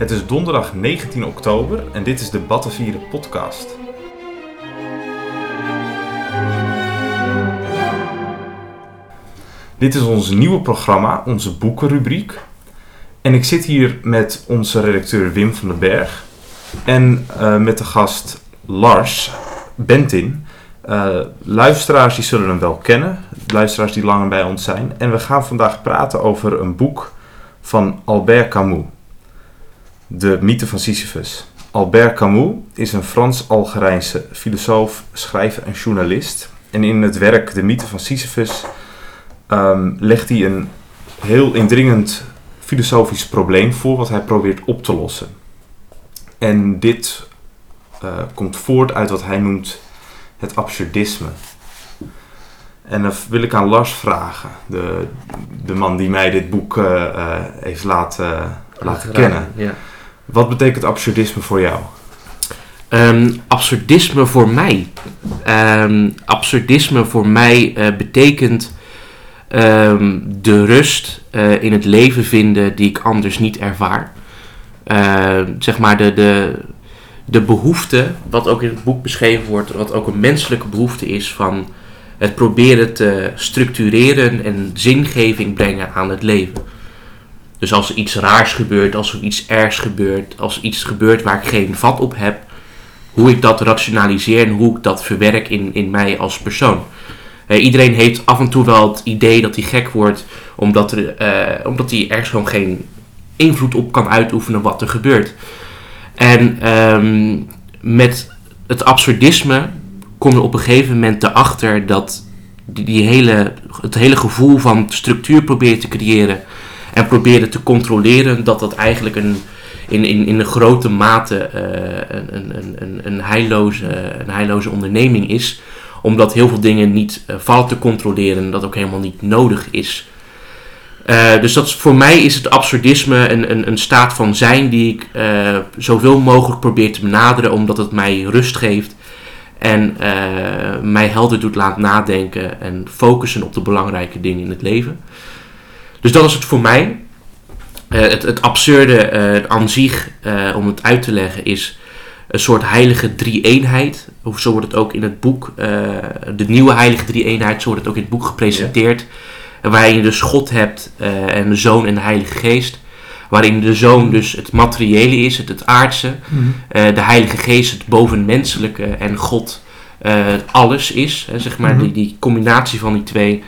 Het is donderdag 19 oktober en dit is de Battenvieren podcast. Dit is ons nieuwe programma, onze boekenrubriek. En ik zit hier met onze redacteur Wim van den Berg en uh, met de gast Lars Bentin. Uh, luisteraars die zullen hem wel kennen, luisteraars die langer bij ons zijn. En we gaan vandaag praten over een boek van Albert Camus. De mythe van Sisyphus. Albert Camus is een Frans-Algerijnse filosoof, schrijver en journalist. En in het werk De mythe van Sisyphus um, legt hij een heel indringend filosofisch probleem voor wat hij probeert op te lossen. En dit uh, komt voort uit wat hij noemt het absurdisme. En dan wil ik aan Lars vragen, de, de man die mij dit boek uh, uh, heeft laten, laten kennen. Ja. Wat betekent absurdisme voor jou? Um, absurdisme voor mij. Um, absurdisme voor mij uh, betekent um, de rust uh, in het leven vinden die ik anders niet ervaar. Zeg maar de, de, de behoefte, wat ook in het boek beschreven wordt, wat ook een menselijke behoefte is van het proberen te structureren en zingeving brengen aan het leven. Dus als er iets raars gebeurt, als er iets ergs gebeurt, als iets gebeurt waar ik geen vat op heb, hoe ik dat rationaliseer en hoe ik dat verwerk in, in mij als persoon. Iedereen heeft af en toe wel het idee dat hij gek wordt, omdat, er, uh, omdat hij ergens gewoon geen invloed op kan uitoefenen wat er gebeurt. En um, met het absurdisme kom je op een gegeven moment erachter dat die hele, het hele gevoel van structuur probeert te creëren en proberen te controleren, dat dat eigenlijk een, in, in, in een grote mate uh, een, een, een, een, heilloze, een heilloze onderneming is. Omdat heel veel dingen niet uh, vallen te controleren en dat ook helemaal niet nodig is. Uh, dus dat is, voor mij is het absurdisme een, een, een staat van zijn die ik zoveel mogelijk probeer te benaderen, omdat het mij rust geeft en mij helder doet laten nadenken en focussen op de belangrijke dingen in het leven. Dus dat is het voor mij. Uh, het, het, absurde uh, aan zich, uh, om het uit te leggen, is een soort heilige drie-eenheid. Of zo wordt het ook in het boek, de nieuwe heilige drie-eenheid, zo wordt het ook in het boek gepresenteerd. Ja. Waarin je dus God hebt en de Zoon en de Heilige Geest. Waarin de Zoon dus het materiële is, het, het aardse. Mm. de Heilige Geest het bovenmenselijke en God alles is. Hè, zeg maar, mm. die, die combinatie van die twee.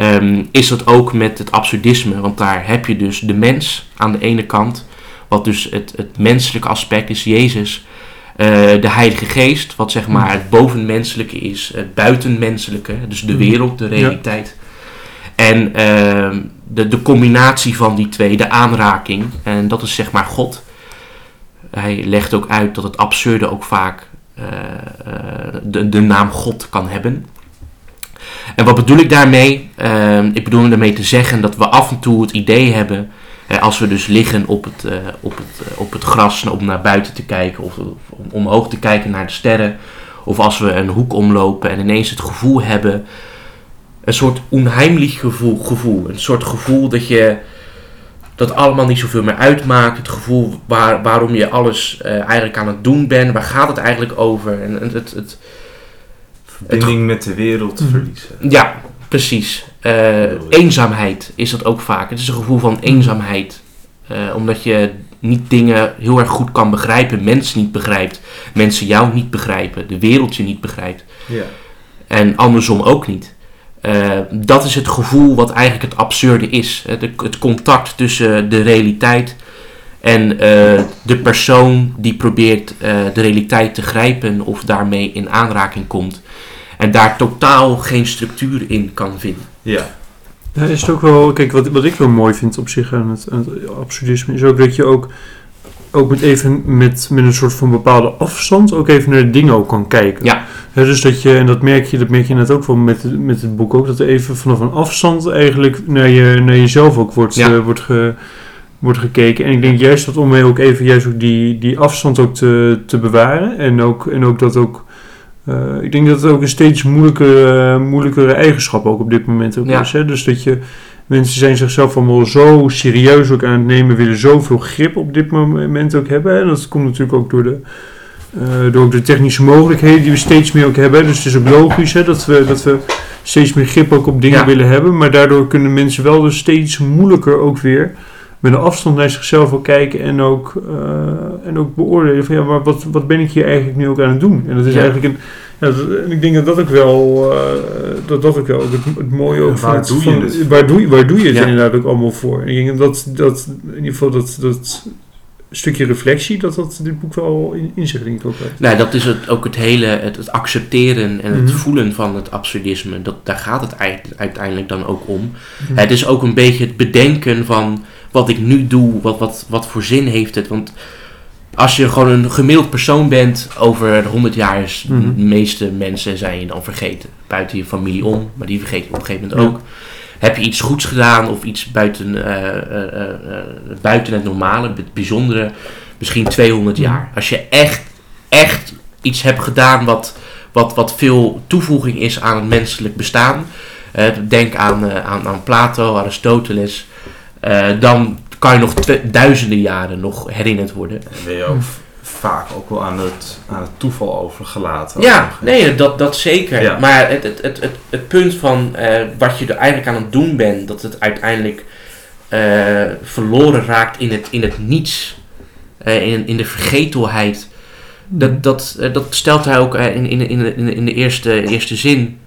Um, is dat ook met het absurdisme. Want daar heb je dus de mens aan de ene kant, wat dus het, het menselijke aspect is, Jezus. Uh, de Heilige Geest, wat zeg maar het bovenmenselijke is, het buitenmenselijke, dus de wereld, de realiteit. Ja. En uh, de, de combinatie van die twee, de aanraking, en dat is zeg maar God. Hij legt ook uit dat het absurde ook vaak uh, de, de naam God kan hebben. En wat bedoel ik daarmee? Uh, ik bedoel daarmee te zeggen dat we af en toe het idee hebben, als we dus liggen op het, uh, op het, op het gras om naar buiten te kijken of, om omhoog te kijken naar de sterren, of als we een hoek omlopen en ineens het gevoel hebben, een soort onheimlich gevoel, gevoel een soort gevoel dat je dat allemaal niet zoveel meer uitmaakt. Het gevoel waar, waarom je alles uh, eigenlijk aan het doen bent. Waar gaat het eigenlijk over? En het, het, Verbinding het, met de wereld verliezen. Ja, precies. Uh, eenzaamheid is dat ook vaak. Het is een gevoel van eenzaamheid. Uh, omdat je niet dingen heel erg goed kan begrijpen. Mensen niet begrijpt. Mensen jou niet begrijpen. De wereld je niet begrijpt. Ja. En andersom ook niet. Uh, dat is het gevoel wat eigenlijk het absurde is. Het contact tussen de realiteit en uh, de persoon die probeert uh, de realiteit te grijpen of daarmee in aanraking komt. En daar totaal geen structuur in kan vinden. Ja. ja is het ook wel, kijk, wat, wat ik wel mooi vind op zich aan het, aan het absurdisme, is ook dat je ook, ook met even met, met een soort van bepaalde afstand ook even naar de dingen ook kan kijken. Ja. ja dus dat je, en dat merk je, dat merk je net ook wel met, met het boek ook, dat er even vanaf een afstand eigenlijk naar, je, naar jezelf ook wordt, ja. uh, wordt ge, wordt gekeken. En ik denk juist dat om mij ook even juist ook die, die afstand ook te, te bewaren. En ook, en ook dat ook. Uh, ik denk dat het ook een steeds moeilijkere, uh, moeilijkere eigenschap ook op dit moment ook Ja. is. Hè? Dus dat je. Mensen zijn zichzelf allemaal zo serieus ook aan het nemen, willen zoveel grip op dit moment ook hebben. En dat komt natuurlijk ook door de, uh, door de technische mogelijkheden die we steeds meer ook hebben. Dus het is ook logisch hè, dat, we, dat we steeds meer grip ook op dingen willen hebben. Maar daardoor kunnen mensen wel dus steeds moeilijker ook weer met een afstand naar zichzelf ook kijken en ook, uh, en ook beoordelen van ja, maar wat, wat ben ik hier eigenlijk nu ook aan het doen? En dat is eigenlijk een. Ja, en ik denk dat dat ook wel, uh, dat dat ook wel het, het mooie ook waar van, doe je het? waar doe je, waar doe je het ja. inderdaad ook allemaal voor? En ik denk dat, dat in ieder geval dat, dat stukje reflectie, dat dat dit boek wel in, in zich denk ik ook heeft. Nou, dat is het, ook het hele, het, het accepteren en het Mhm. voelen van het absurdisme. Dat, daar gaat het uiteindelijk dan ook om. Mhm. Het is ook een beetje het bedenken van wat ik nu doe, wat, wat, wat voor zin heeft het. Want als je gewoon een gemiddeld persoon bent, over 100 jaar is Mhm. de meeste mensen zijn je dan vergeten. Buiten je familie om, maar die vergeet je op een gegeven moment Ja. ook. Heb je iets goeds gedaan of iets buiten, eh, eh, eh, buiten het normale, het bijzondere, misschien 200 Mhm. jaar. Als je echt, echt iets hebt gedaan wat, wat, wat veel toevoeging is aan het menselijk bestaan. denk aan, aan, aan Plato, Aristoteles. Eh, dan kan je nog duizenden jaren nog herinnerd worden. En ben je ook v- vaak ook wel aan het, aan het toeval overgelaten. Ja, nee, dat, dat zeker. Ja. Maar het, het, het, het, het punt van eh, wat je er eigenlijk aan het doen bent, dat het uiteindelijk eh, verloren raakt in het, in het niets, eh, in, in de vergetelheid. Dat, dat, eh, dat stelt hij ook in, in, in, in, in de eerste, eerste zin.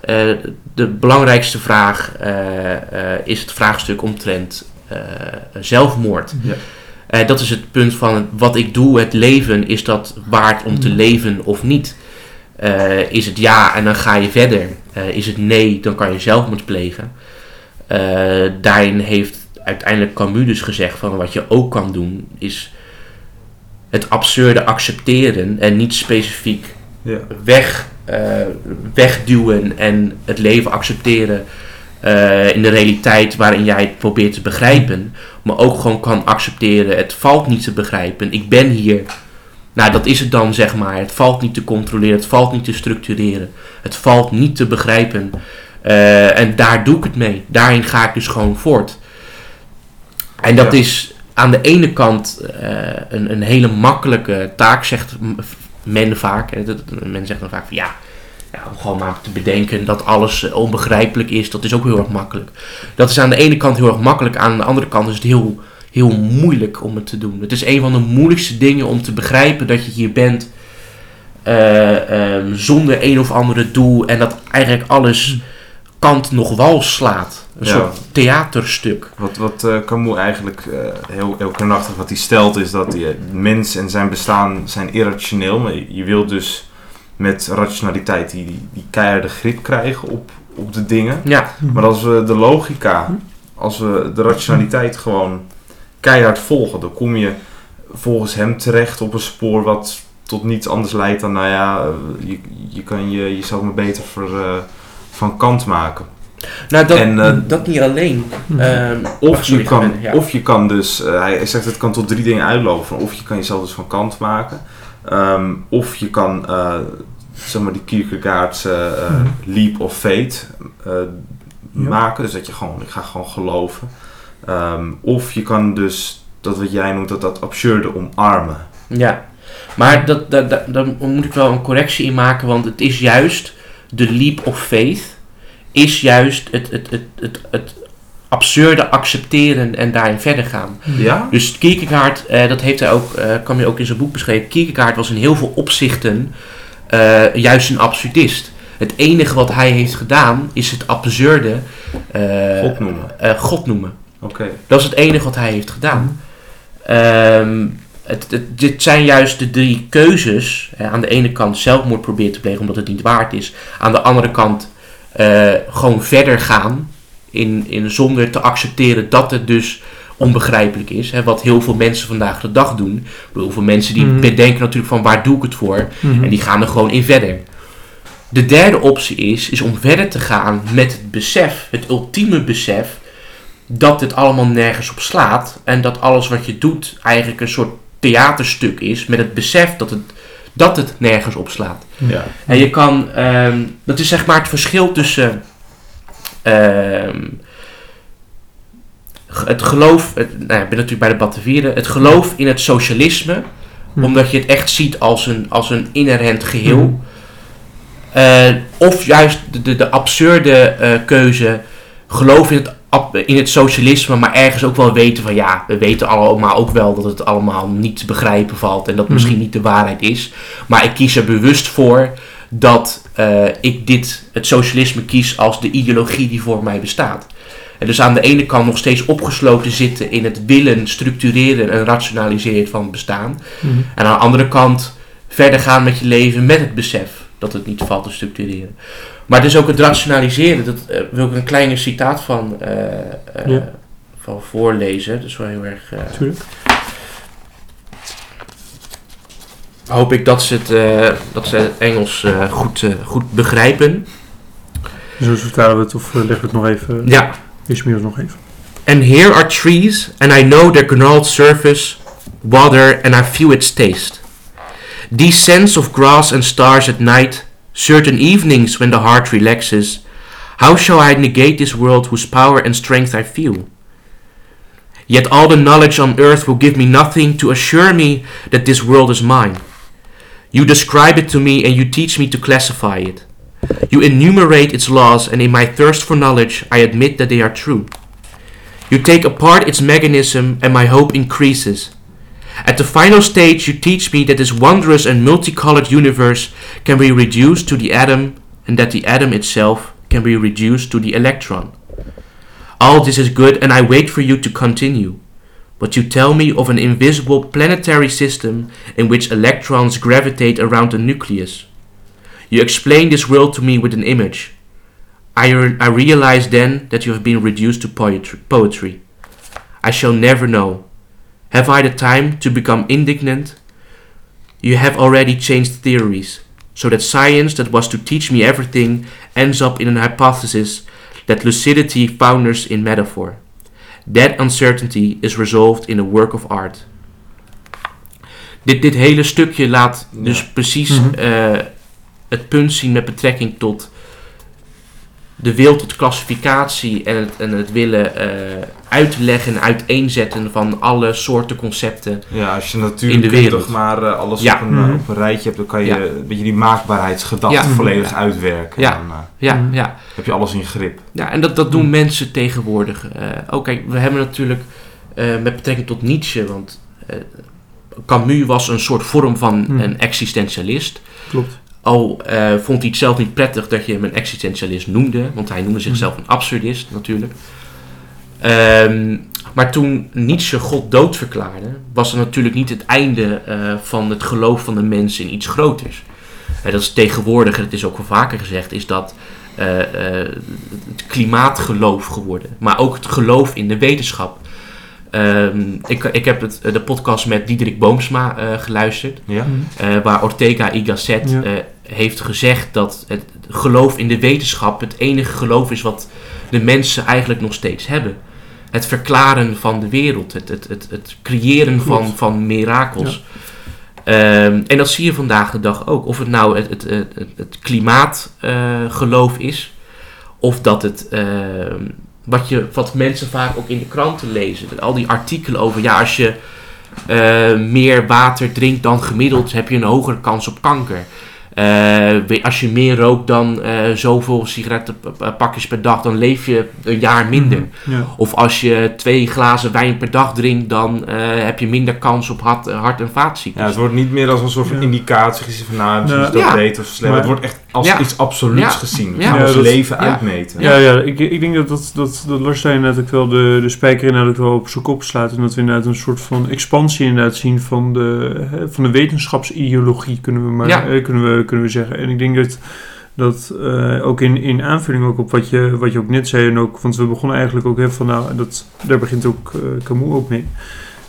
Eh, de belangrijkste vraag eh, eh, is het vraagstuk omtrent zelfmoord. Ja. Dat is het punt van wat ik doe, het leven, is dat waard om te Mm. leven of niet? Is het ja en dan ga je verder? Is het nee, dan kan je zelfmoord plegen? Daarin heeft uiteindelijk Camus dus gezegd van wat je ook kan doen, is het absurde accepteren en niet specifiek Ja. weg, wegduwen en het leven accepteren eh, in de realiteit waarin jij het probeert te begrijpen. Maar ook gewoon kan accepteren, het valt niet te begrijpen. Ik ben hier. Nou, dat is het dan, zeg maar. Het valt niet te controleren, het valt niet te structureren. Het valt niet te begrijpen. Eh, en daar doe ik het mee. Daarin ga ik dus gewoon voort. En dat Ja. is aan de ene kant eh, een, een hele makkelijke taak, zegt men vaak. Men zegt dan vaak van ja, om gewoon maar te bedenken dat alles eh, onbegrijpelijk is, dat is ook heel erg makkelijk. Dat is aan de ene kant heel erg makkelijk, aan de andere kant is het heel, heel moeilijk om het te doen. Het is een van de moeilijkste dingen om te begrijpen dat je hier bent eh, ehm, zonder een of andere doel en dat eigenlijk alles kant nog wal slaat. Een Ja. soort theaterstuk. Wat, wat eh, Camus eigenlijk eh, heel, heel krachtig wat hij stelt is dat die, eh, mens en zijn bestaan zijn irrationeel. Maar je, je wil dus met rationaliteit die, die, die keiharde grip krijgen op, op de dingen. Ja, Maar als we de logica, als we de rationaliteit gewoon keihard volgen, dan kom je volgens hem terecht op een spoor wat tot niets anders leidt dan, nou ja, je, je kan je, jezelf maar beter eh, van kant maken. nou dat, En, eh, dat niet alleen. Mhm. Ehm, Of, je, kan, ja. of je kan dus, eh, hij zegt het kan tot drie dingen uitlopen. Van Of je kan jezelf dus van kant maken. Ehm, of je kan, eh, zeg maar, die Kierkegaardse eh, Mhm. leap of fate eh, Ja. maken. Dus dat je gewoon, ik ga gewoon geloven. Ehm, of je kan dus, dat wat jij noemt, dat, dat absurde omarmen. Ja, maar dat, dat, dat, daar moet ik wel een correctie in maken, want het is juist de leap of faith, is juist het, het, het, het, het absurde accepteren en daarin verder gaan. Ja? Dus Kierkegaard, eh, dat heeft hij ook, eh kan je ook in zijn boek beschreven, Kierkegaard was in heel veel opzichten eh, juist een absurdist. Het enige wat hij heeft gedaan is het absurde eh, God noemen. God noemen. Oké. Dat is het enige wat hij heeft gedaan. Ehm, het, het- dit zijn juist de drie keuzes. Aan de ene kant zelfmoord proberen te plegen omdat het niet waard is. Aan de andere kant eh, gewoon verder gaan. In, in, zonder te accepteren dat het dus onbegrijpelijk is. Hè, wat heel veel mensen vandaag de dag doen. Heel veel mensen die Mhm. bedenken natuurlijk van waar doe ik het voor. Mhm. En die gaan er gewoon in verder. De derde optie is, is om verder te gaan met het besef, het ultieme besef, dat dit allemaal nergens op slaat. En dat alles wat je doet eigenlijk een soort theaterstuk is, met het besef dat het, dat het nergens op slaat. Ja. En je kan, ehm, dat is zeg maar het verschil tussen ehm, het geloof, het, nou ja, ik ben natuurlijk bij de Batavieren, het geloof in het socialisme, Hm. omdat je het echt ziet als een, als een inherent geheel. Hm. Eh, of juist de, de, de absurde eh, keuze, geloof in het, in het socialisme, maar ergens ook wel weten van ja, we weten allemaal ook wel dat het allemaal niet te begrijpen valt en dat Mhm. misschien niet de waarheid is. Maar ik kies er bewust voor dat eh, ik dit, het socialisme kies als de ideologie die voor mij bestaat. En dus aan de ene kant nog steeds opgesloten zitten in het willen structureren en rationaliseren van het bestaan. Hm. En aan de andere kant verder gaan met je leven met het besef dat het niet valt te structureren. Maar dus ook het rationaliseren, dat eh, wil ik een kleine citaat van, eh, eh, Ja. van voorlezen. Dat is wel heel erg. Tuurlijk. hoop ik dat ze het, dat ze het Engels goed, goed begrijpen. Zo vertalen we het of leggen we het nog even. Ja. Is meer nog even. And here are trees, and I know their gnarled surface, water, and I feel its taste. These scents of grass and stars at night, certain evenings when the heart relaxes, how shall I negate this world whose power and strength I feel? Yet all the knowledge on earth will give me nothing to assure me that this world is mine. You describe it to me and you teach me to classify it. You enumerate its laws, and in my thirst for knowledge, I admit that they are true. You take apart its mechanism, and my hope increases. At the final stage, you teach me that this wondrous and multicolored universe can be reduced to the atom, and that the atom itself can be reduced to the electron. All this is good, and I wait for you to continue. But you tell me of an invisible planetary system in which electrons gravitate around the nucleus. You explain this world to me with an image. I, re- I realize then that you have been reduced to poetry, poetry. I shall never know. Have I the time to become indignant? You have already changed theories, so that science that was to teach me everything ends up in an hypothesis that lucidity founders in metaphor. That uncertainty is resolved in a work of art. Dit, dit hele stukje laat dus precies Mhm. eh, het punt zien met betrekking tot de wil tot klassificatie en het, en het willen eh, uitleggen en uiteenzetten van alle soorten concepten. Ja, als je In de natuurlijk wereld. maar eh, alles Ja. op, een, eh, Mhm. op een rijtje hebt, dan kan je Ja. een beetje die maakbaarheidsgedachte Ja. volledig uitwerken. Ja. Dan eh, Ja, Mhm. ja. heb je alles in grip. ja en dat, dat doen Hmm. mensen tegenwoordig. Eh ook kijk, we hebben natuurlijk eh, met betrekking tot Nietzsche, want eh, Camus was een soort vorm van een existentialist. Klopt. Al eh, vond hij het zelf niet prettig dat je hem een existentialist noemde, want hij noemde zichzelf een absurdist natuurlijk. Ehm, maar toen Nietzsche God dood verklaarde, was het natuurlijk niet het einde eh, van het geloof van de mens in iets groters. En dat is tegenwoordig, en het is ook wel vaker gezegd, is dat het klimaatgeloof geworden. Maar ook het geloof in de wetenschap. Ehm, ik, ik heb het, de podcast met Diederik Boomsma geluisterd. Ja? Waar Ortega y Gasset Ja. Heeft gezegd dat het geloof in de wetenschap het enige geloof is wat de mensen eigenlijk nog steeds hebben. Het verklaren van de wereld, het, het, het, het creëren van, Klopt. van mirakels. Ehm, en dat zie je vandaag de dag ook. Of het nou het, het, het, het, klimaatgeloof is, of dat het, ehm, wat, je, wat mensen vaak ook in de kranten lezen. Al die artikelen over, ja, als je eh, meer water drinkt dan gemiddeld, heb je een hogere kans op kanker. Eh, als je meer rookt dan eh, zoveel sigarettenpakjes per dag, dan leef je een jaar minder. Ja. Of als je twee glazen wijn per dag drinkt, dan eh, heb je minder kans op hart, hart- en vaatziektes. Ja, het wordt niet meer als een soort van Ja. indicatie gezien van nou, misschien is dat Ja. beter of slecht. Maar- het wordt echt als Ja. iets absoluuts Ja. gezien. Ja. gaan Ja, ons dat- leven ja. uitmeten. Ja, ja ik, ik denk dat, dat, dat, dat Lars daar inderdaad ook wel de, de spijker inderdaad wel op zijn kop slaat. En dat we inderdaad een soort van expansie inderdaad zien van de, hè, van de wetenschapsideologie, kunnen we, maar, Ja. eh, kunnen we, kunnen we zeggen. En ik denk dat, dat eh, ook in, in aanvulling ook op wat je, wat je ook net zei, en ook, want we begonnen eigenlijk ook heel van, nou, dat, daar begint ook eh, Camus ook mee.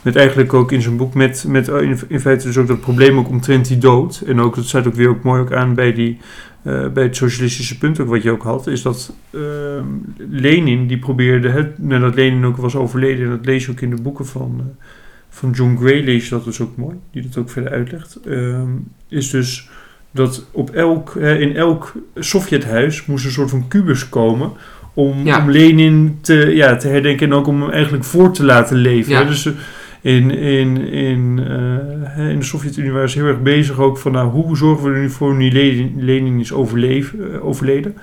Met eigenlijk ook in zijn boek met, met in, in feite dus ook dat probleem ook omtrent die dood. En ook, dat sluit ook weer ook mooi ook aan bij die eh, bij het socialistische punt ook wat je ook had, is dat ehm, Lenin, die probeerde, het, nadat Lenin ook was overleden, en dat lees je ook in de boeken van, eh, van John Gray, lees je dat dus ook mooi, die dat ook verder uitlegt, ehm, is dus dat op elk, in elk Sovjethuis moest een soort van kubus komen om, Ja. om Lenin te, ja, te herdenken en ook om hem eigenlijk voor te laten leven. Ja. hè. Dus eh, in, in, in, eh, in de Sovjet-Unie waren ze heel erg bezig ook van nou, hoe zorgen we er nu voor nu Lenin, Lenin is overleven, eh, overleden,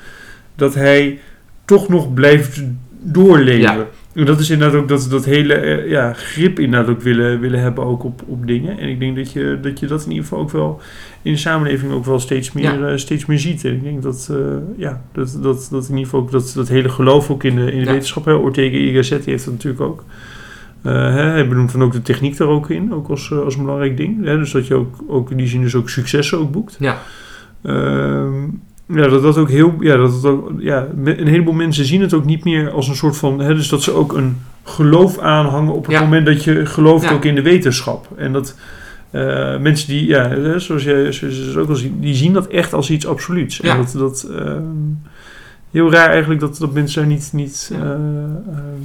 dat hij toch nog blijft doorleven. Ja. En dat is inderdaad ook dat, dat hele eh, ja, grip inderdaad ook willen, willen hebben ook op, op dingen. En ik denk dat je, dat je dat in ieder geval ook wel in de samenleving ook wel steeds meer, steeds meer ziet. En ik denk dat, eh, ja, dat, dat, dat in ieder geval ook dat, dat hele geloof ook in de, in de Ja. wetenschap. Hè. Ortega y Gasset heeft dat natuurlijk ook. Hè, hij benoemt dan ook de techniek daar ook in, ook als, eh, als een belangrijk ding. Hè. Dus dat je ook, ook in die zin dus ook successen ook boekt. Ja. Ehm, ja, dat dat ook heel. Ja, dat het ook, ja, een heleboel mensen zien het ook niet meer als een soort van. Hè, dus dat ze ook een geloof aanhangen op het Ja. moment dat je gelooft Ja. ook in de wetenschap. En dat eh, mensen die, ja, zoals jij zoals je dus ook al ziet, die zien dat echt als iets absoluuts. Ja. En dat. dat ehm, heel raar eigenlijk dat, dat mensen daar niet. niet Ja. eh, ehm,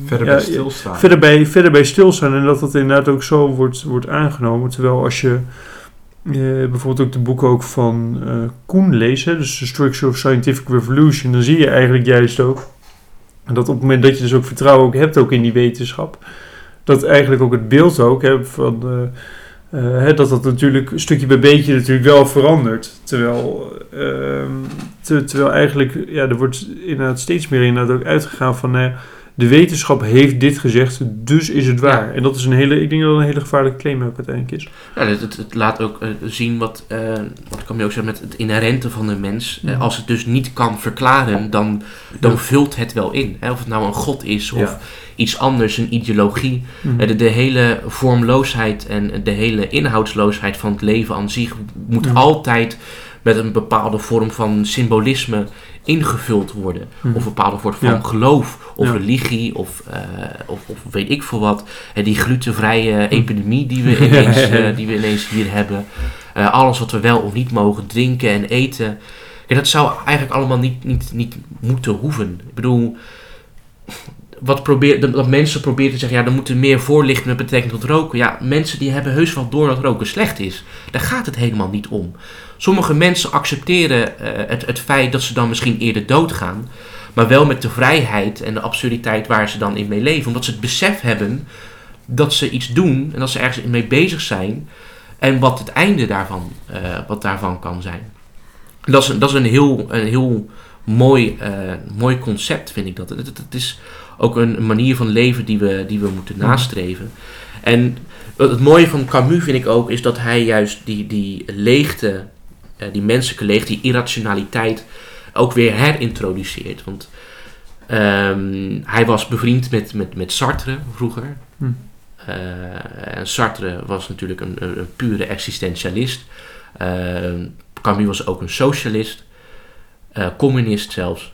Verder ja, bij stilstaan. verder bij, verder bij stilstaan en dat dat inderdaad ook zo wordt, wordt aangenomen. Terwijl als je eh, bijvoorbeeld ook de boeken ook van eh Koen leest, hè, dus The Structure of Scientific Revolution, dan zie je eigenlijk juist ook dat op het moment dat je dus ook vertrouwen ook hebt ook in die wetenschap, dat eigenlijk ook het beeld ook hè, van... hè, dat dat natuurlijk stukje bij beetje natuurlijk wel verandert. Terwijl, ehm, terwijl eigenlijk, ja, er wordt inderdaad steeds meer inderdaad ook uitgegaan van, ja, de wetenschap heeft dit gezegd, dus is het waar. Ja. En dat is een hele, ik denk dat dat een hele gevaarlijke claim ook uiteindelijk is. Ja, het, het, het laat ook eh, zien wat, eh, wat kan je ook zeggen met het inherente van de mens. Eh, Mhm. als het dus niet kan verklaren, dan, dan vult het wel in. Hè? Of het nou een god is of iets anders, een ideologie. Mhm. Eh, De, de hele vormloosheid en de hele inhoudsloosheid van het leven aan zich moet Ja. altijd met een bepaalde vorm van symbolisme ingevuld worden. Mhm. Of een bepaalde vorm van Ja. geloof of Ja. religie of, eh, of, of weet ik veel wat. En die glutenvrije epidemie die we ineens, eh, die we ineens hier hebben. Eh, alles wat we wel of niet mogen drinken en eten. Ja, dat zou eigenlijk allemaal niet, niet, niet moeten hoeven. Ik bedoel, wat probeer, dat, mensen proberen te zeggen, ja, er moet er meer voorlichten met betrekking tot roken. Ja, mensen die hebben heus wel door dat roken slecht is. Daar gaat het helemaal niet om. Sommige mensen accepteren eh, het, het feit dat ze dan misschien eerder doodgaan. Maar wel met de vrijheid en de absurditeit waar ze dan in mee leven. Omdat ze het besef hebben dat ze iets doen en dat ze ergens mee bezig zijn. En wat het einde daarvan, eh, wat daarvan kan zijn. Dat is, dat is een heel, een heel mooi, eh, mooi concept, vind ik dat. Het, het is ook een, manier van leven die we, die we moeten nastreven. En het, mooie van Camus vind ik ook, is dat hij juist die, die leegte, eh, die menselijke leegte, die irrationaliteit ook weer herintroduceert. Want ehm, hij was bevriend met, met, met Sartre vroeger. Hm. Eh, en Sartre was natuurlijk een, pure existentialist. Eh, Camus was ook een socialist, communist zelfs.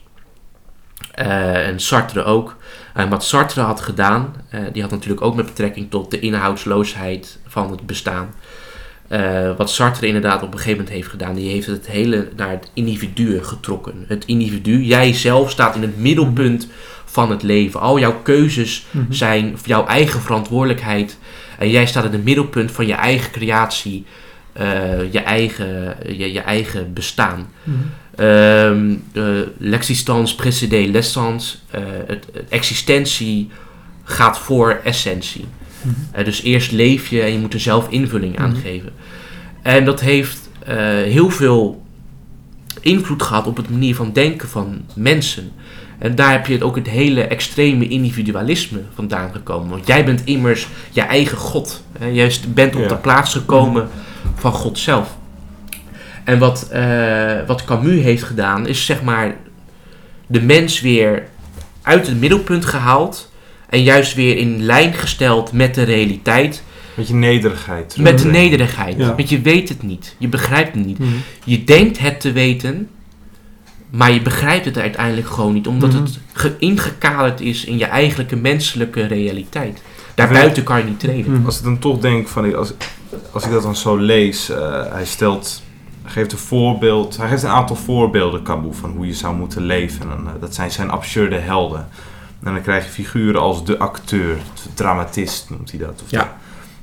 Eh, en Sartre ook. En wat Sartre had gedaan, eh, die had natuurlijk ook met betrekking tot de inhoudsloosheid van het bestaan. Eh, wat Sartre inderdaad op een gegeven moment heeft gedaan, die heeft het hele naar het individu getrokken. Het individu, jij zelf staat in het middelpunt van het leven. Al jouw keuzes Mhm. zijn jouw eigen verantwoordelijkheid. En jij staat in het middelpunt van je eigen creatie, eh, je, eigen, je, je eigen bestaan. Mhm. Ehm, eh, L'existence précède l'essence. Eh, het, het existentie gaat voor essentie. Mhm. Eh, dus eerst leef je en je moet er zelf invulling aan Mhm. geven. En dat heeft heel veel invloed gehad op het manier van denken van mensen. En daar heb je het ook het hele extreme individualisme vandaan gekomen. Want jij bent immers je eigen God. Hè? Jij bent op Ja. de plaats gekomen van God zelf. En wat, eh, wat Camus heeft gedaan, is zeg maar de mens weer uit het middelpunt gehaald. En juist weer in lijn gesteld met de realiteit. Met je nederigheid. Met de nederigheid. Ja. Want je weet het niet. Je begrijpt het niet. Mhm. Je denkt het te weten, maar je begrijpt het uiteindelijk gewoon niet, omdat Mhm. het ge- ingekaderd is in je eigenlijke menselijke realiteit. Daarbuiten kan je niet treden. Als ik dan toch denk van, als, als ik dat dan zo lees, eh, hij stelt, geeft een voorbeeld, hij geeft een aantal voorbeelden, Camus, van hoe je zou moeten leven. En, eh, dat zijn zijn absurde helden. En dan krijg je figuren als de acteur, de dramatist noemt hij dat. Of Ja. de,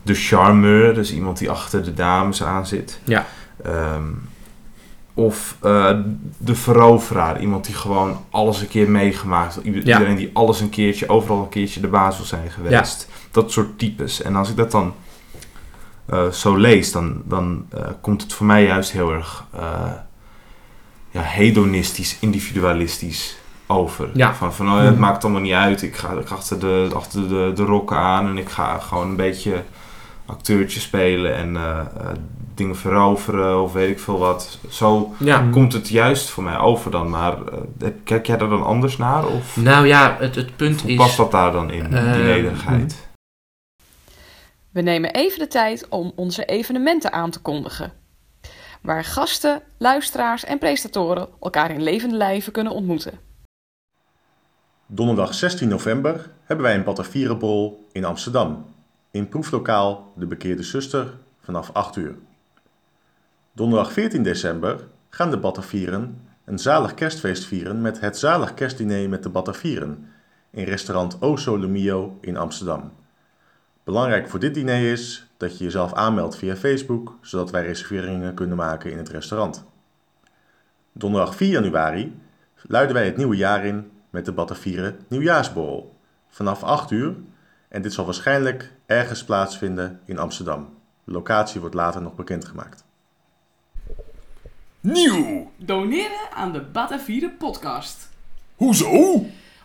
de charmeur, dus iemand die achter de dames aan zit. Ja. Ehm, Of eh, de veroveraar. Iemand die gewoon alles een keer meegemaakt. Iedereen die alles een keertje, overal een keertje de baas wil zijn geweest. Dat soort types. En als ik dat dan eh, zo lees, dan, dan eh, komt het voor mij juist heel erg eh, ja, hedonistisch, individualistisch over. Ja. Van, van oh, het maakt allemaal niet uit. Ik ga, ik achter, de, achter de, de rokken aan en ik ga gewoon een beetje acteurtje spelen en dingen veroveren of weet ik veel wat. Zo Ja. Komt het juist voor mij over dan. Maar kijk jij daar dan anders naar? Of Nou ja, het, het punt is... past dat daar dan in, die nederigheid? We nemen even de tijd om onze evenementen aan te kondigen. Waar gasten, luisteraars en presentatoren elkaar in levende lijven kunnen ontmoeten. Donderdag 16 november hebben wij een Batavierenbol in Amsterdam. In proeflokaal De Bekeerde Zuster vanaf 8 uur. Donderdag 14 december gaan de Batavieren een zalig kerstfeest vieren met het zalig kerstdiner met de Batavieren in restaurant O Sole Mio in Amsterdam. Belangrijk voor dit diner is dat je jezelf aanmeldt via Facebook, zodat wij reserveringen kunnen maken in het restaurant. Donderdag 4 januari luiden wij het nieuwe jaar in met de Batavieren Nieuwjaarsborrel. Vanaf 8 uur en dit zal waarschijnlijk ergens plaatsvinden in Amsterdam. De locatie wordt later nog bekendgemaakt. Nieuw! Doneren aan de Batavieren podcast. Hoezo?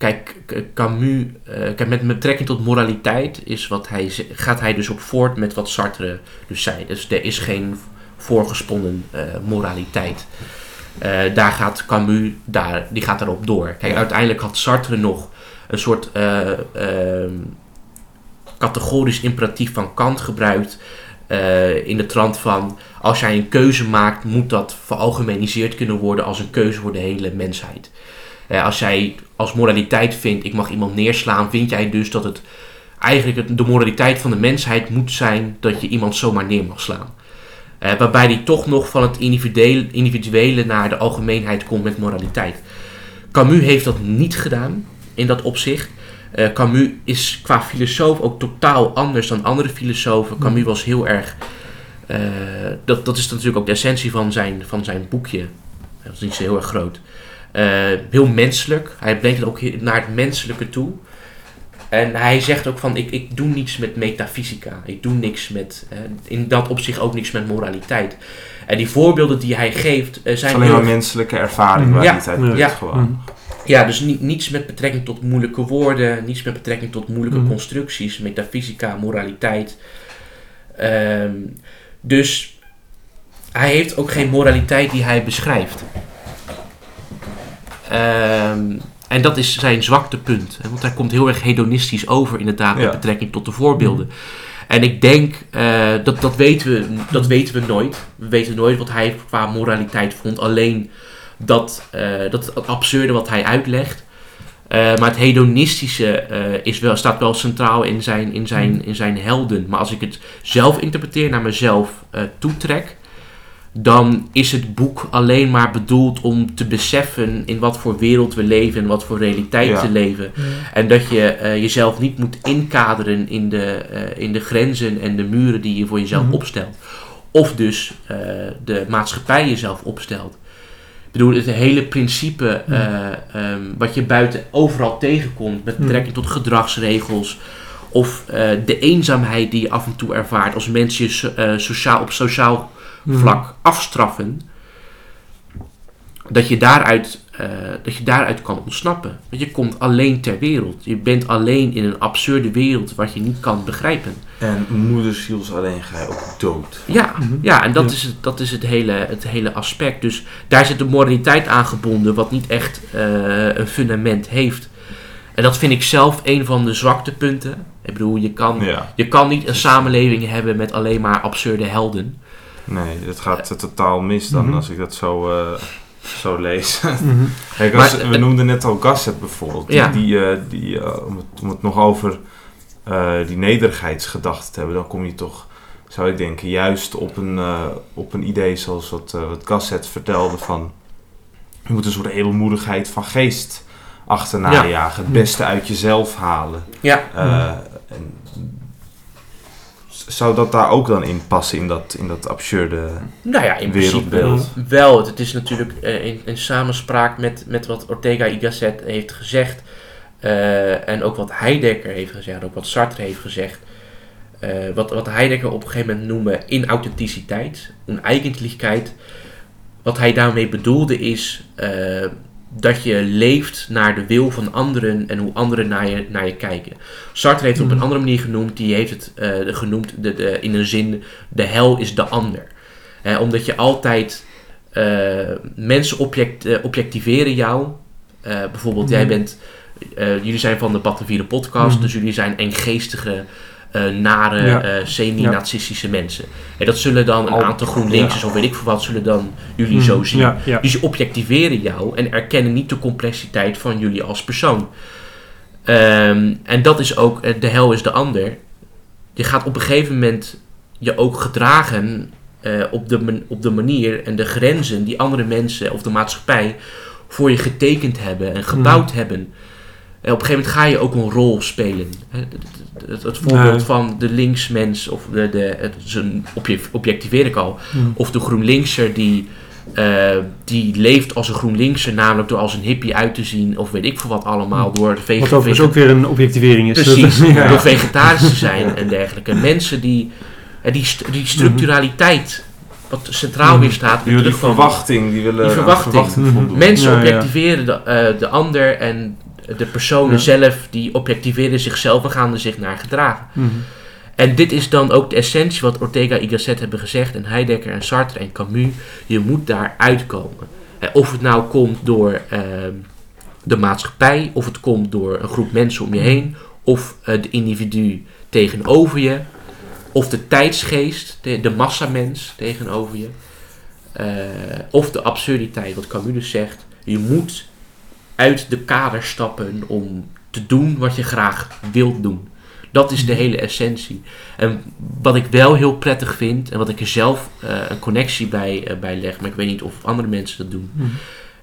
Kijk, Camus, eh, kijk, met betrekking tot moraliteit is wat hij, gaat hij dus op voort met wat Sartre dus zei. Dus er is geen voorgesponnen eh, moraliteit. Eh, daar gaat Camus, daar, die gaat daarop door. Kijk, uiteindelijk had Sartre nog een soort eh, ehm, categorisch imperatief van Kant gebruikt. in de trant van, als jij een keuze maakt, moet dat veralgemeniseerd kunnen worden als een keuze voor de hele mensheid. Eh, als jij als moraliteit vindt, ik mag iemand neerslaan, vind jij dus dat het eigenlijk het, de moraliteit van de mensheid moet zijn dat je iemand zomaar neer mag slaan. Eh, waarbij die toch nog van het individuele, individuele naar de algemeenheid komt met moraliteit. Camus heeft dat niet gedaan in dat opzicht. Eh, Camus is qua filosoof ook totaal anders dan andere filosofen. Camus was heel erg. dat, dat is natuurlijk ook de essentie van zijn, van zijn boekje. Dat is niet zo heel erg groot. Eh, heel menselijk. Hij brengt het ook naar het menselijke toe. En hij zegt ook van, ik, ik doe niets met metafysica. Ik doe niks met, eh, in dat opzicht ook niks met moraliteit. En die voorbeelden die hij geeft eh, Het is zijn alleen heel maar menselijke ervaring waar Ja. die tijd Ja. gewoon. ja, dus ni- niets met betrekking tot moeilijke woorden, niets met betrekking tot moeilijke Mhm. constructies, metafysica, moraliteit. Ehm, dus hij heeft ook geen moraliteit die hij beschrijft. Ehm, en dat is zijn zwaktepunt. Hè, want hij komt heel erg hedonistisch over, inderdaad, met Ja. betrekking tot de voorbeelden. En ik denk, eh, dat, dat, weten we, dat weten we nooit. We weten nooit wat hij qua moraliteit vond. Alleen dat, eh, dat het absurde wat hij uitlegt. Eh, maar het hedonistische is wel, staat wel centraal in zijn, in, zijn, in zijn helden. Maar als ik het zelf interpreteer, naar mezelf toetrek, dan is het boek alleen maar bedoeld om te beseffen in wat voor wereld we leven en wat voor realiteit Ja. we leven. En dat je eh, jezelf niet moet inkaderen in de, eh, in de grenzen en de muren die je voor jezelf Mhm. opstelt. Of dus eh, de maatschappij jezelf opstelt. Ik bedoel, het hele principe eh, ehm, wat je buiten overal tegenkomt met betrekking tot gedragsregels. Of eh, de eenzaamheid die je af en toe ervaart als mensen je so- eh, sociaal, op sociaal. Vlak afstraffen. Dat je, daaruit, eh, dat je daaruit kan ontsnappen. Want je komt alleen ter wereld. Je bent alleen in een absurde wereld wat je niet kan begrijpen. En moederziels alleen ga je ook dood. Ja, Mhm. ja en dat Ja. is, het, dat is het, hele, het hele aspect. Dus daar zit de moraliteit aan gebonden, wat niet echt eh, een fundament heeft. En dat vind ik zelf een van de zwaktepunten. Ik bedoel, je kan, Ja. je kan niet een samenleving hebben met alleen maar absurde helden. Nee, het gaat totaal mis dan Mhm. als ik dat zo, eh, zo lees. Mhm. Kijk, als- Maar, we eh, noemden net al Gasset bijvoorbeeld. Die, Ja. die, eh, die, om, het, om het nog over die nederigheidsgedachte te hebben, dan kom je toch, zou ik denken, juist op een, op een idee zoals wat, wat Gasset vertelde van je moet een soort edelmoedigheid van geest achterna Ja. jagen. Het beste uit jezelf halen. Ja, Eh, en zou dat daar ook dan in passen, in dat, in dat absurde nou ja, in principe wel. Het is natuurlijk eh, in, in samenspraak met, met wat Ortega y Gasset heeft gezegd. eh, en ook wat Heidegger heeft gezegd, ook wat Sartre heeft gezegd. eh, wat, wat Heidegger op een gegeven moment noemde inauthenticiteit, oneigentlichkeit. Wat hij daarmee bedoelde is dat je leeft naar de wil van anderen en hoe anderen naar je, naar je kijken. Sartre heeft het op een Mhm. andere manier genoemd. Die heeft het eh, genoemd de, de, in een zin, de hel is de ander. Eh, omdat je altijd eh, mensen object, eh, objectiveren jou. Bijvoorbeeld, jij Mhm. bent, jullie zijn van de Battenvieren podcast, Mhm. dus jullie zijn enggeestige, nare, Ja. eh, semi-nazistische mensen. En dat zullen dan een Al- aantal GroenLinksers of weet ik veel wat, zullen dan jullie Mhm. zo zien. Dus ze objectiveren jou en erkennen niet de complexiteit van jullie als persoon. Ehm, en dat is ook, eh, de hel is de ander. Je gaat op een gegeven moment je ook gedragen eh, op, de op de manier en de grenzen die andere mensen of de maatschappij voor je getekend hebben en gebouwd hebben. En op een gegeven moment ga je ook een rol spelen. Hè, Het, het, het- voorbeeld Nee. van de linksmens, of de, de, het, zijn obje- objectiveer ik al, Mhm. of de GroenLinkser die, eh, die leeft als een GroenLinkser, namelijk door als een hippie uit te zien, of weet ik veel wat allemaal, door de vege- Wat overigens vege- ook weer een objectivering is. Precies, Dat- ja. door vegetarisch te zijn en dergelijke. Mensen die, eh, die, st- die structuraliteit, wat centraal Mhm. weer staat, Die verwachting, die willen Die verwachting. verwachting Mhm. Mensen Ja, ja. objectiveren de, eh, de ander en de personen Ja. zelf, die objectiveren zichzelf en gaan er zich naar gedragen. Mhm. En dit is dan ook de essentie wat Ortega y Gasset hebben gezegd en Heidegger en Sartre en Camus. Je moet daar uitkomen. Eh, Of het nou komt door ehm, de maatschappij, of het komt door een groep mensen om je heen, of het individu tegenover je, of de tijdsgeest, de, de massamens tegenover je, eh, of de absurditeit, wat Camus dus zegt. Je moet uit de kader stappen om te doen wat je graag wilt doen. Dat is de hele essentie. En wat ik wel heel prettig vind, en wat ik er zelf eh, een connectie bij, eh, bij leg, maar ik weet niet of andere mensen dat doen. Mhm.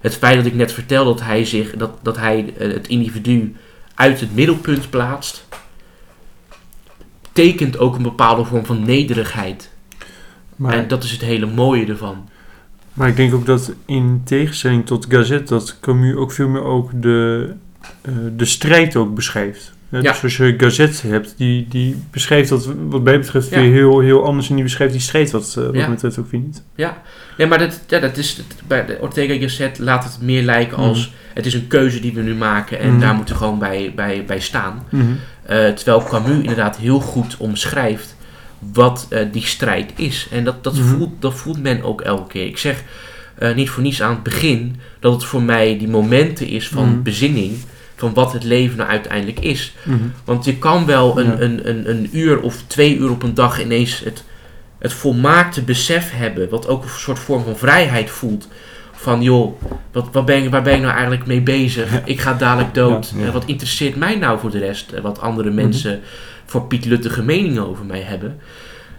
Het feit dat ik net vertel dat hij, zich, dat, dat hij eh, het individu uit het middelpunt plaatst, tekent ook een bepaalde vorm van nederigheid. Maar, En dat is het hele mooie ervan. Maar ik denk ook dat in tegenstelling tot Gazette, dat Camus ook veel meer ook de, eh, de strijd ook beschrijft. Ja. Dus als je Gazette hebt, die, die beschrijft dat wat mij betreft Ja. weer heel, heel anders en die beschrijft die strijd wat, eh, wat Ja. betreft ook weer niet. Nee, maar dat, ja, dat is, bij de Ortega Gasset laat het meer lijken als... Het is een keuze die we nu maken en Mhm. daar moeten we gewoon bij, bij, bij staan. Mhm. Eh, terwijl Camus inderdaad heel goed omschrijft wat eh, die strijd is. En dat, dat, Mhm. voelt, dat voelt men ook elke keer. Ik zeg eh, niet voor niets aan het begin dat het voor mij die momenten is van Mhm. bezinning. Van wat het leven nou uiteindelijk is. Mhm. Want je kan wel een, Ja. een, een, een uur of twee uur op een dag ineens het, het volmaakte besef hebben. Wat ook een soort vorm van vrijheid voelt. Van joh, wat, wat ben, ik- waar ben ik nou eigenlijk mee bezig? Ik ga dadelijk dood. Ja, ja. Wat interesseert mij nou voor de rest? Eh, Wat andere mensen voor Piet Luttige meningen over mij hebben.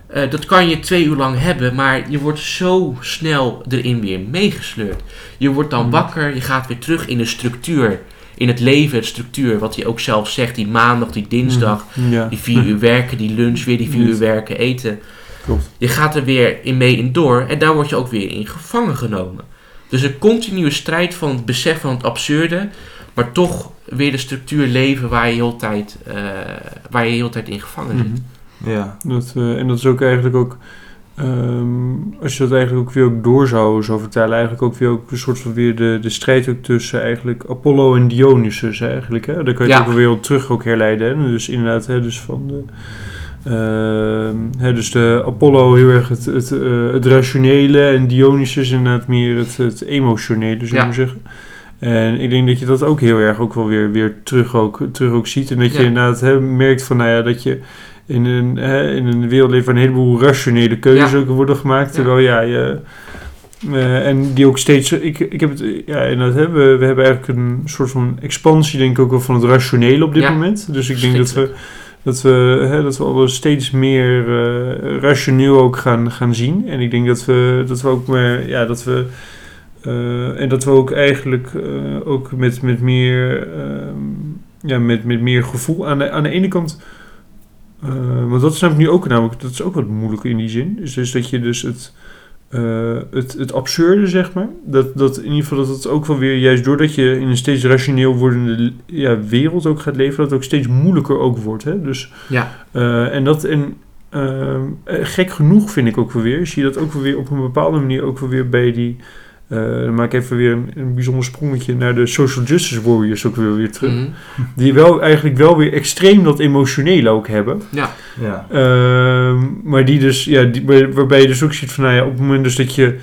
Eh, dat kan je twee uur lang hebben, maar je wordt zo snel erin weer meegesleurd. Je wordt dan Mhm. wakker, je gaat weer terug in de structuur. In het leven, de structuur, wat hij ook zelf zegt. Die maandag, die dinsdag. Ja. die vier uur werken, die lunch, weer die vier uur werken, eten. Klopt. Je gaat er weer in mee in door en daar word je ook weer in gevangen genomen. Dus een continue strijd van het besef van het absurde, maar toch weer de structuur leven waar je heel tijd, eh, waar je heel tijd in gevangen zit. Mhm. Ja. Dat, eh, en dat is ook eigenlijk ook, ehm, als je dat eigenlijk ook weer ook door zou, zou vertellen, eigenlijk ook weer ook een soort van weer de, de strijd ook tussen eigenlijk Apollo en Dionysus eigenlijk. Hè? Daar kan je Ja. het ook weer op terug ook herleiden. Hè? Dus inderdaad, hè, dus van de, ehm, hè, dus de Apollo heel erg het, het, eh, het rationele en Dionysus inderdaad meer het, het emotionele, zou je Ja. maar zeggen. En ik denk dat je dat ook heel erg ook wel weer, weer terug, ook, terug ook ziet. En dat je Ja. inderdaad hè, merkt van, nou ja, dat je in een, hè, in een wereld leeft waar een heleboel rationele keuzes Ja. ook worden gemaakt. Terwijl ja, je, Eh, en die ook steeds. Ik, ik heb het. Ja, en dat hebben we. We hebben eigenlijk een soort van expansie, denk ik ook wel van het rationele op dit Ja, moment. Dus ik denk dat we. Dat we, hè, dat we al steeds meer eh, rationeel ook gaan, gaan zien. En ik denk dat we, dat we ook meer. Ja, dat we. Eh, en dat we ook eigenlijk eh, ook met, met meer. ehm, ja, met, met meer gevoel. Aan de, aan de ene kant. eh, want dat is namelijk nu ook namelijk. Dat is ook wat moeilijk in die zin. Dus, dus dat je dus het het, het absurde, zeg maar. Dat, dat in ieder geval dat het ook wel weer, juist doordat je in een steeds rationeel wordende ja, wereld ook gaat leven, dat het ook steeds moeilijker ook wordt. Hè? Dus, Ja. en dat, en ehm, eh, gek genoeg vind ik ook wel weer, zie je dat ook wel weer op een bepaalde manier ook wel weer bij die, eh, dan maak ik even weer een, een bijzonder sprongetje naar de social justice warriors ook weer, weer terug. Mhm. Die wel eigenlijk wel weer extreem dat emotionele ook hebben. Ja. Ja. Ehm, maar die dus, ja, die, waar- waarbij je dus ook ziet van, nou ja, op het moment dus dat je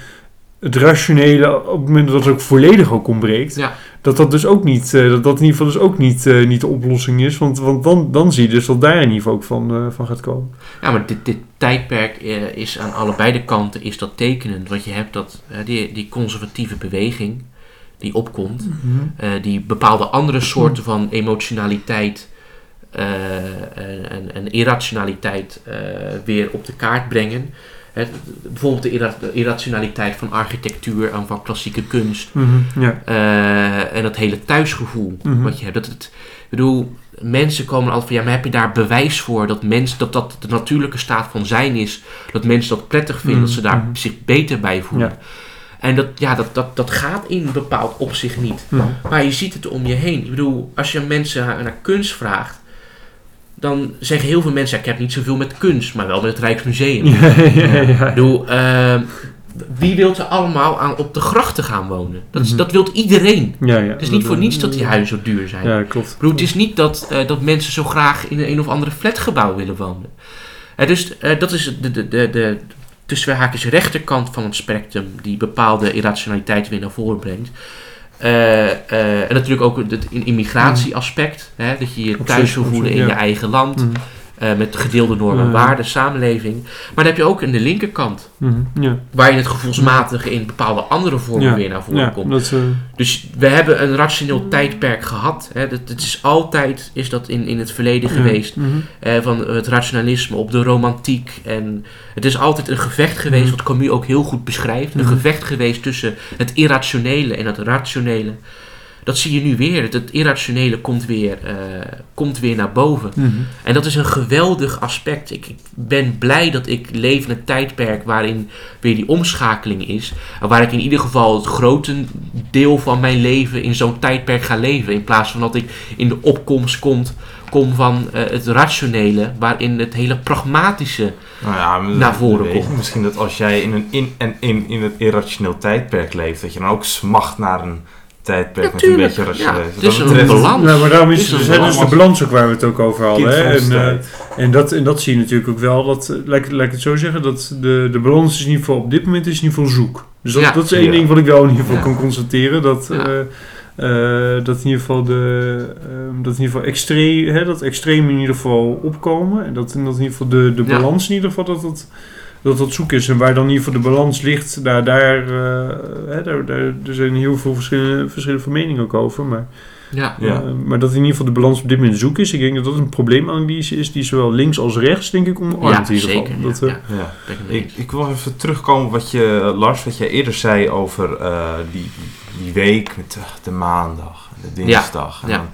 het rationele, op het moment dat het ook volledig ook ontbreekt, Ja. dat dat dus ook niet, eh, dat dat in ieder geval dus ook niet, eh, niet de oplossing is. Want, want dan, dan zie je dus dat daar in ieder geval ook van, eh, van gaat komen. Ja, maar dit, dit tijdperk is aan allebei de kanten is dat tekenend. Want je hebt dat, die, die conservatieve beweging die opkomt, eh, die bepaalde andere soorten van emotionaliteit en, en, en irrationaliteit weer op de kaart brengen. Bijvoorbeeld de, irra- de irrationaliteit van architectuur en van klassieke kunst. Mhm, Ja. Eh, en dat hele thuisgevoel Mhm. wat je hebt. Dat het, ik bedoel, mensen komen altijd van ja, maar heb je daar bewijs voor dat mens, dat dat de natuurlijke staat van zijn is, dat mensen dat prettig vinden, dat ze daar Mhm. zich beter bij voelen. En dat, ja, dat, dat, dat gaat in een bepaald opzicht niet. Maar je ziet het om je heen. Ik bedoel, als je mensen naar kunst vraagt, dan zeggen heel veel mensen, ja, ik heb niet zoveel met kunst, maar wel met het Rijksmuseum. Ja, ja, ja, Ik ja. bedoel, eh, wie wil er allemaal aan, op de grachten gaan wonen? Dat, is, Mhm. dat wil iedereen. Ja, ja. Het is niet voor niets dat die huizen zo duur zijn. Ja, klopt. Bedoel, het is niet dat, eh, dat mensen zo graag in een, een of andere flatgebouw willen wonen. Eh, dus eh, dat is de, de, de, de tussen haakjes rechterkant van het spectrum die bepaalde irrationaliteit weer naar voren brengt. Eh, eh, en natuurlijk ook het in- immigratieaspect, hè, dat je je thuis wil voelen in je eigen land, Eh, met gedeelde normen en Mhm. waarden, samenleving. Maar dan heb je ook aan de linkerkant, Mhm, Ja. waar je het gevoelsmatige in bepaalde andere vormen Ja. weer naar voren Ja, komt. dat, eh, Dus we hebben een rationeel tijdperk gehad. Hè. Dat, het is altijd is dat in, in het verleden geweest. Mhm. eh, van het rationalisme op de romantiek. En het is altijd een gevecht geweest, Mhm. wat Camus ook heel goed beschrijft. Een gevecht geweest tussen het irrationele en het rationele. Dat zie je nu weer. Het, het irrationele komt weer, eh, komt weer naar boven. Mhm. En dat is een geweldig aspect. Ik, ik ben blij dat ik leef in een tijdperk waarin weer die omschakeling is. En waar ik in ieder geval het grote deel van mijn leven in zo'n tijdperk ga leven. In plaats van dat ik in de opkomst komt, kom van eh, het rationele, waarin het hele pragmatische. Nou ja, Naar voren komt. Misschien dat als jij in een in, en in, in het irrationeel tijdperk leeft, dat je dan ook smacht naar een tijdperk met een Natuurlijk, beetje rationeel. ja. Wat Het is dat een betreft- balans. Ja, maar daarom is, Is dus, dus de balans. ook waar we het ook over hadden. Hè? En, eh, en, dat, en dat zie je natuurlijk ook wel. Dat, eh, laat, ik- laat ik het zo zeggen, dat de, de balans is in ieder geval op dit moment is in ieder geval zoek. Dus dat, Ja. dat is één Ja. ding wat ik wel in ieder geval Ja. kan constateren. Dat, Ja. eh, eh, dat in ieder geval de ehm, dat in ieder geval extreem, hè, dat extreem in ieder geval opkomen. En dat, en dat in ieder geval de, de Ja. balans in ieder geval dat dat, dat dat zoek is. En waar dan in ieder geval de balans ligt, daar, daar, eh, hè, daar, daar er zijn heel veel verschillende, verschillende van meningen ook over. Maar Ja. Ja. maar dat in ieder geval de balans op dit moment zoek is. Ik denk dat dat een probleemanalyse is die zowel links als rechts, denk ik, omarmt Ja, in ieder geval. zeker. Dat, ja, eh, ja. Ja. Ben ik Ik, wil even terugkomen op wat je, Lars, wat jij eerder zei over eh, die, die week met de, de maandag en de dinsdag. En ja. dan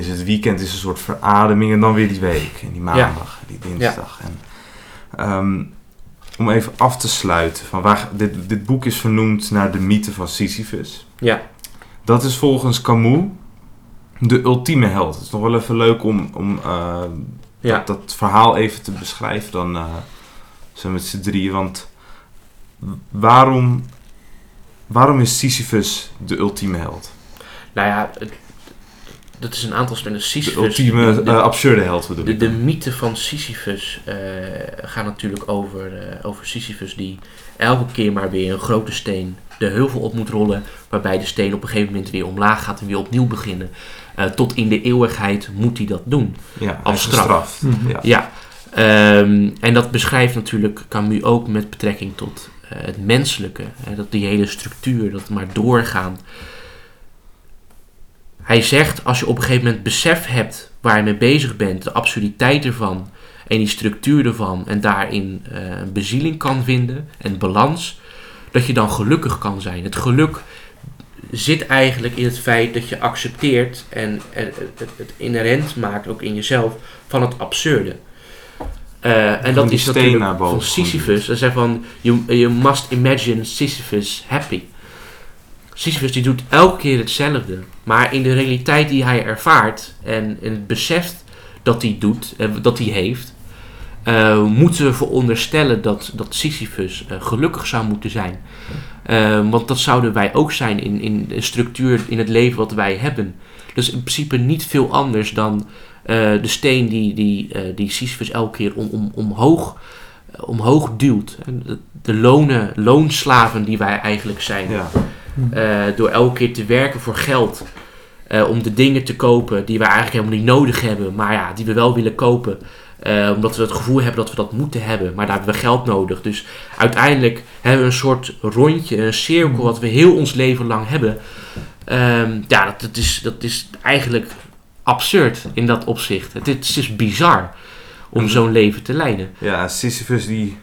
is het weekend is een soort verademing en dan weer die week. En die maandag, en die dinsdag. En, ehm, om even af te sluiten, van waar, dit, dit boek is vernoemd naar de mythe van Sisyphus. Ja. Dat is volgens Camus de ultieme held. Het is nog wel even leuk om, om eh, Ja. dat, dat verhaal even te beschrijven. Dan eh, zijn met z'n drieën. Want waarom, waarom is Sisyphus de ultieme held? Nou ja, dat is een aantal spellen. De Sisyphus. ultieme de- eh, absurde held bedoel De, ik. de mythe van Sisyphus eh, gaat natuurlijk over, eh, over Sisyphus die elke keer maar weer een grote steen de heuvel op moet rollen. Waarbij de steen op een gegeven moment weer omlaag gaat en weer opnieuw beginnen. Eh, tot in de eeuwigheid moet hij dat doen. ja, als straf. Mhm. Ja. Ja, ehm, en dat beschrijft natuurlijk Camus ook met betrekking tot het menselijke, hè, dat die hele structuur, dat maar doorgaan. Hij zegt, als je op een gegeven moment besef hebt waar je mee bezig bent, de absurditeit ervan en die structuur ervan, en daarin een bezieling kan vinden en balans, dat je dan gelukkig kan zijn. Het geluk zit eigenlijk in het feit dat je accepteert en het, het, het inherent maakt, ook in jezelf, van het absurde. Eh, en dat is natuurlijk naar boven van Sisyphus. Dat zegt van, you, you must imagine Sisyphus happy. Sisyphus die doet elke keer hetzelfde. Maar in de realiteit die hij ervaart en het besef dat hij doet, eh, dat hij heeft, eh, moeten we veronderstellen dat, dat Sisyphus eh, gelukkig zou moeten zijn. Want dat zouden wij ook zijn in, in de structuur in het leven wat wij hebben. Dus in principe niet veel anders dan de steen die, die, die Sisyphus elke keer om, om, omhoog, omhoog duwt. En de, de lonen, loonslaven die wij eigenlijk zijn. Ja. Eh, door elke keer te werken voor geld. eh, om de dingen te kopen die we eigenlijk helemaal niet nodig hebben. Maar ja, die we wel willen kopen. eh, omdat we het gevoel hebben dat we dat moeten hebben. Maar daar hebben we geld nodig. Dus uiteindelijk hebben we een soort rondje, een cirkel. Wat we heel ons leven lang hebben. Ehm, ja, dat, dat, is, dat is eigenlijk absurd in dat opzicht. Het, het is dus bizar om En- zo'n leven te leiden. Ja, Sisyphus die,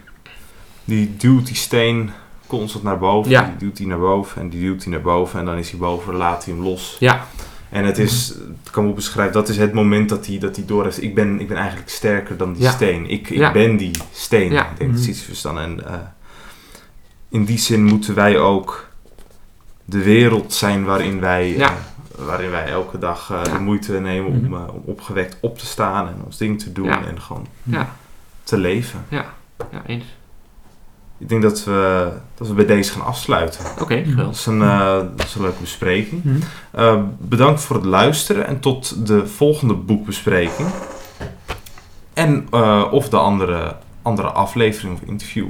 die duwt die steen constant naar boven. Ja. Die duwt die naar boven en die duwt die naar boven. En dan is hij boven, laat hij hem los. Ja. En het is, het kan wel beschrijven, dat is het moment dat hij, dat hij doorheeft. Ik ben, ik ben eigenlijk sterker dan die Ja. steen. Ik, ik Ja. ben die steen, Ja. Mhm. Sisyphus dan. En eh, in die zin moeten wij ook de wereld zijn waarin wij, Ja. eh, waarin wij elke dag eh, Ja. de moeite nemen om, Mhm. om opgewekt op te staan en ons ding te doen Ja. en gewoon Ja, te leven. ja eens. Ik denk dat we, dat we bij deze gaan afsluiten. Oké, Mhm. Dat geweldig. is een, eh, dat is een leuke bespreking. Mhm. Eh, bedankt voor het luisteren en tot de volgende boekbespreking. En eh, of de andere, andere aflevering of interview.